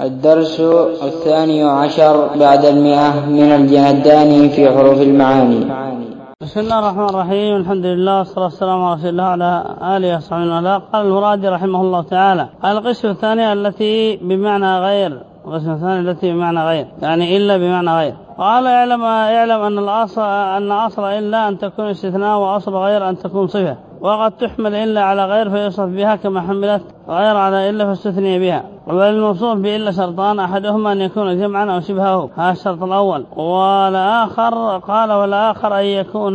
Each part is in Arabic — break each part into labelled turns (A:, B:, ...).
A: الدرس الثاني عشر بعد المئة من الجنداني في حروف المعاني.
B: بسم الله الرحمن الرحيم. الحمد لله والصلاة والسلام على رسول الله وعلى آله وصحبه وسلم قال المرادي رحمه الله تعالى القسم الثاني التي بمعنى غير. القسم الثاني التي بمعنى غير. يعني إلا بمعنى غير. قال اعلم اعلم أن الأصل أن أصل إلا أن تكون استثناء وأصل غير أن تكون صفة. وقد تحمل إلا على غير فيوصف بها كما حملت غير على إلا فاستثني بها. والموصوف بإلا شرطان أحدهما أن يكون جمعا أو شبهه. هذا الشرط الأول. والآخر قال والآخر أن يكون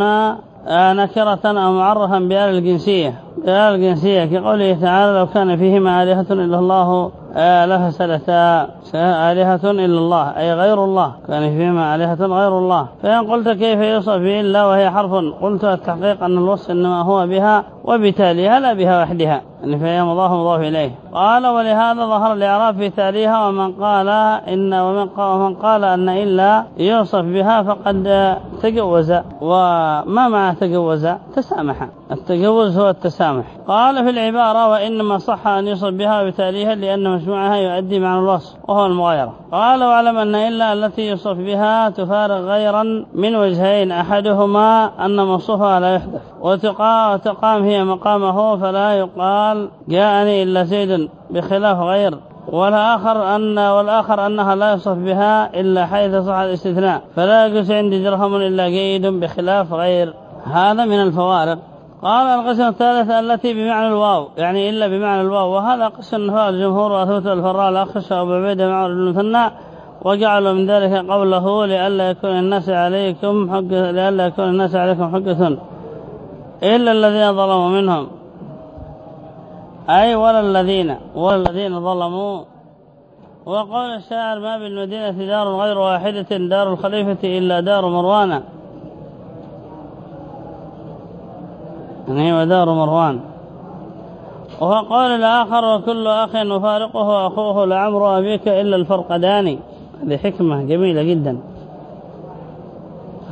B: نكرة أو معرفا بآل الجنسية. بآل الجنسية كقوله تعالى لو كان فيهما آلهة إلا الله لفسدتا آلهة إلا الله أي غير الله. كان فيهما آلهة غير الله. فإن قلت كيف يوصف إلا وهي حرف قلت التحقيق أن الوصف إنما هو بها وبتاليها لا بها وحدها. يعني فهي مضاف مضاف إليه. قال ولهذا ظهر الإعراب في تاليها ومن قال إن ومن قال, ومن قال أن إلا يوصف بها فقد تجوز وما معنى تجوز؟ تسامح. التجوز هو التسامح. قال في العبارة وإنما صح أن يوصف بها وبتاليها لأن مجموعها يؤدي معنى الوصف وهو المغايرة. قال واعلم أن إلا التي يوصف بها تفارق غيرا من وجهين أحدهما أن موصوفها لا يحدث وتقام هي مقامه فلا يقال جاءني إلا زيد بخلاف غير. والآخر أن والآخر أنها لا يصف بها إلا حيث صح الاستثناء. فلا يجوز عندي درهم إلا جيد بخلاف غير. هذا من الفوارق. قال القسم الثالث التي بمعنى الواو يعني إلا بمعنى الواو. وهذا قسم النفاق الجمهور وأثبت الفراء الأخش أبو عبيدة المثنى وجعلوا من ذلك قوله لئلا يكون الناس عليكم حجة لئلا يكون الناس عليكم حجة. إلا الذين ظلموا منهم. أي ولا الذين ولا الذين ظلموا. وقول الشاعر ما بالمدينة دار غير واحدة دار الخليفة إلا دار مروان. يعني ودار مروان. وقال الآخر وكل أخ نفارقه أخوه لعمر أبيك إلا الفرقداني هذه حكمة جميلة جدا.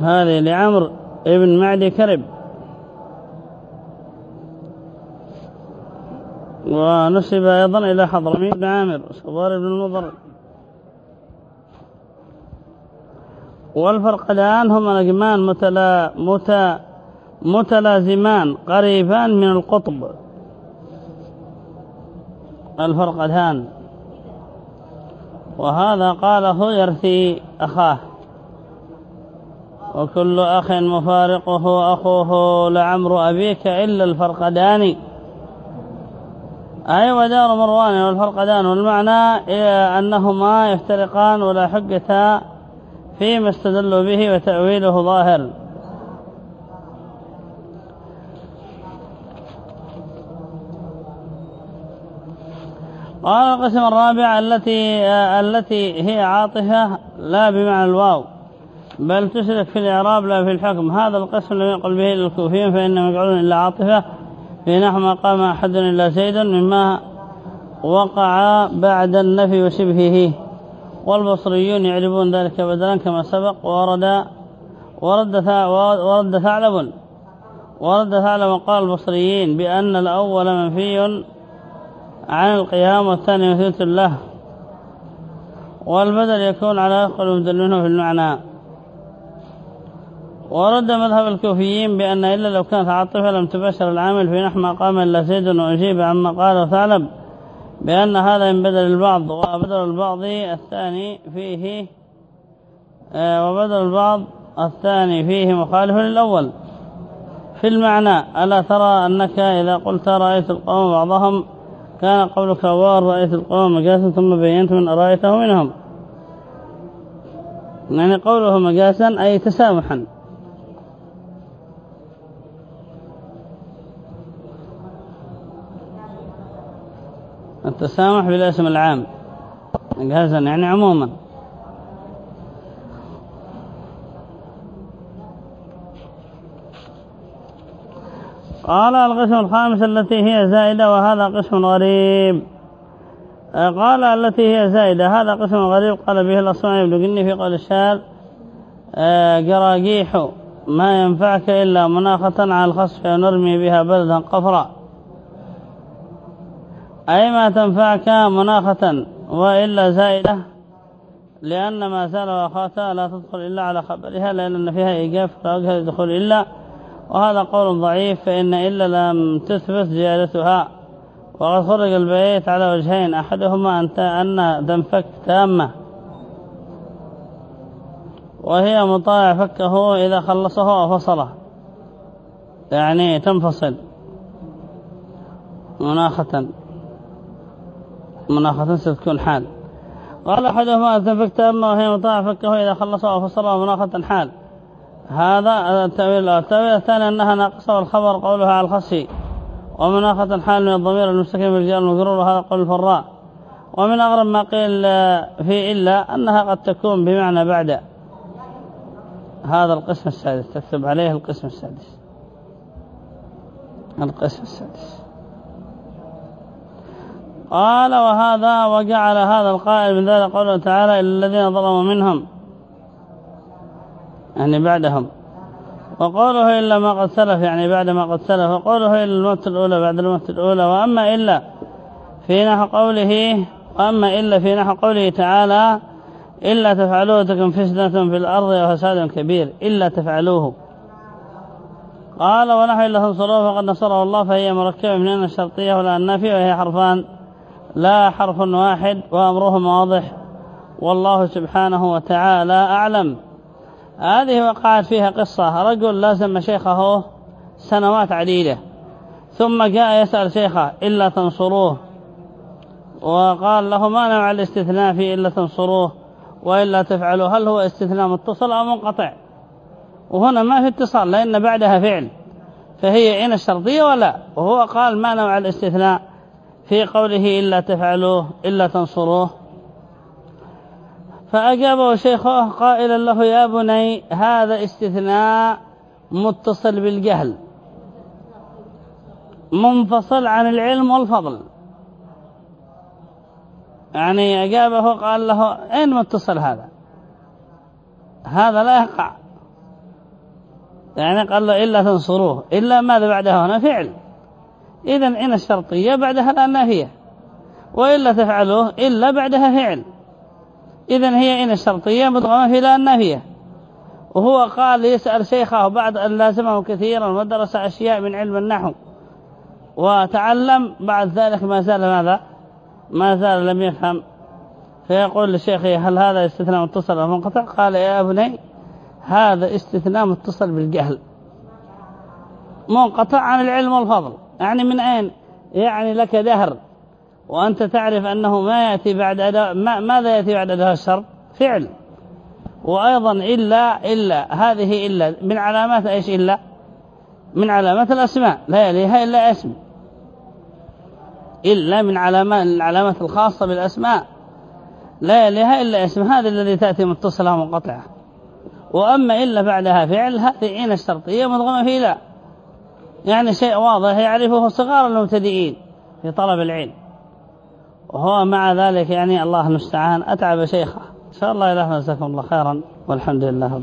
B: هذه لعمر ابن معدي كرب. ونسب أيضا إلى حضرمي بن عامر صبار بن المضر. والفرقدان هما نجمان متلا مت متلازمان قريبان من القطب. الفرقدان وهذا قاله يرثي أخاه. وكل أخ مفارقه أخوه لعمر أبيك إلا الفرقدان أي ودار مروان والفرقدان والمعنى أنهما يفترقان ولا حجة فيما استدلوا به وتأويله ظاهر. قال القسم الرابع التي التي هي عاطفة لا بمعنى الواو بل تشرك في الإعراب لا في الحكم. هذا القسم لم يقل به للكوفيين فإنهم يقولون إلا عاطفة. في نحو ما قام أحد إلا زيد مما وقع بعد النفي وشبهه. والبصريون يعربون ذلك بدلا كما سبق ورد ورد ورد ثعلب. ورد ثعلب قال البصريين بأن الأول منفي عن القيام والثاني مثبت له. والبدل يكون على أقل مدلونه في المعنى. ورد مذهب الكوفيين بأن إلا لو كانت عاطفة لم تبشر العامل في نحو ما قام إلا زيد وأجيب عما قال ثعلب بأن هذا من بدل البعض وبدل البعض الثاني فيه آه، وبدل البعض الثاني فيه مخالف للأول. في المعنى ألا ترى أنك إذا قلت رأيت القوم بعضهم كان قولك وار رأيت القوم مجاسا ثم بينت من أرأيته منهم. يعني قوله مجاسا أي تسامحا. التسامح بالاسم العام. مجازا يعني عموما. قال القسم الخامس التي هي زائدة وهذا قسم غريب. قال التي هي زائدة هذا قسم غريب. قال به الأصمعي بن قني في قول الشال جراجيح ما ينفعك إلا مناخة على الخصف ونرمي بها بلدا قفرا. أي ما تنفعك مناخة وإلا زائدة لأن ما زال وأخاتها لا تدخل إلا على خبرها لأن فيها إيجاب فلا وجه إلا. وهذا قول ضعيف فإن إلا لم تثبت زيادتها. وقد خرج البيت على وجهين أحدهما أن أن تنفك تامة وهي مطاع فكه إذا خلصه وفصله يعني تنفصل. مناخة مناخة ستكون حال. قال أحدهما أن تنفك تامة وهي مطاع فكه إذا خلصه وفصله مناخة حال. هذا التأويل التأويل الثاني أنها ناقصة والخبر قولها على الخصي. ومناخة حال من الضمير المستقيم بالرجال المجرور وهذا قول الفراء. ومن أغرب ما قيل في إلا أنها قد تكون بمعنى بعد هذا القسم السادس. تكتب عليه القسم السادس. القسم السادس. قال وهذا وجعل هذا القائل من ذلك قوله تعالى إلا الذين ظلموا منهم. يعني بعدهم. وقوله إلا ما قد سلف يعني بعد ما قد سلف. وقوله إلا الموت الأولى بعد الموت الأولى. وأما إلا في نحو قوله وأما إلا في نحو قوله تعالى إلا تفعلوه تكن فتنة في الأرض وفساد كبير. إلا تفعلوه. قال ونحو إلا تنصروه فقد نصره الله فهي مركبة من أن الشرطية ولا النافية وهي حرفان لا حرف واحد وأمرهما واضح. والله سبحانه وتعالى أعلم. هذه وقعت فيها قصة. رجل لازم شيخه سنوات عديدة. ثم جاء يسأل شيخه إلا تنصروه؟ وقال له ما نوع الاستثناء في إلا تنصروه؟ وإلا تفعلوا هل هو استثناء متصل أو منقطع؟ وهنا ما في اتصال لأن بعدها فعل. فهي إن الشرطية ولا. وهو قال ما نوع الاستثناء؟ في قوله إلا تفعلوه إلا تنصروه. فأجابه شيخه قائلا له يا بني هذا استثناء متصل بالجهل. منفصل عن العلم والفضل. يعني أجابه قال له أين متصل هذا؟ هذا لا يقع. يعني قال له إلا تنصروه. إلا ماذا بعدها هنا؟ فعل. إذا إن الشرطية بعدها لا نافية وإلا تفعلوه إلا بعدها فعل. إذا هي إن الشرطية مدغمة في لا النافية وهو قال يسأل شيخه بعد أن لازمه كثيرا ودرس أشياء من علم النحو. وتعلم بعد ذلك ما زال ماذا؟ ما زال لم يفهم. فيقول لشيخه هل هذا استثناء متصل أو منقطع؟ قال يا أبني هذا استثناء متصل بالجهل. منقطع عن العلم والفضل. يعني من أين؟ يعني لك دهر. وأنت تعرف أنه ما يأتي بعد أداء ما ماذا يأتي بعد أداء الشرط فعل. وأيضا إلا إلا هذه إلا. من علامات إيش إلا؟ من علامات الأسماء. لا يليها إلا اسم. إلا من علامات العلامات الخاصة بالأسماء. لا يليها إلا اسم. هذا الذي تأتي متصلة منقطعة وأما إلا بعدها فعل هذه إن الشرطية مضغمة في لا. يعني شيء واضح يعرفه صغار المبتدئين في طلب العلم. وهو مع ذلك يعني الله المستعان. أتعب شيخه. إن شاء الله إلهنا جزاكم الله خيرا. والحمد لله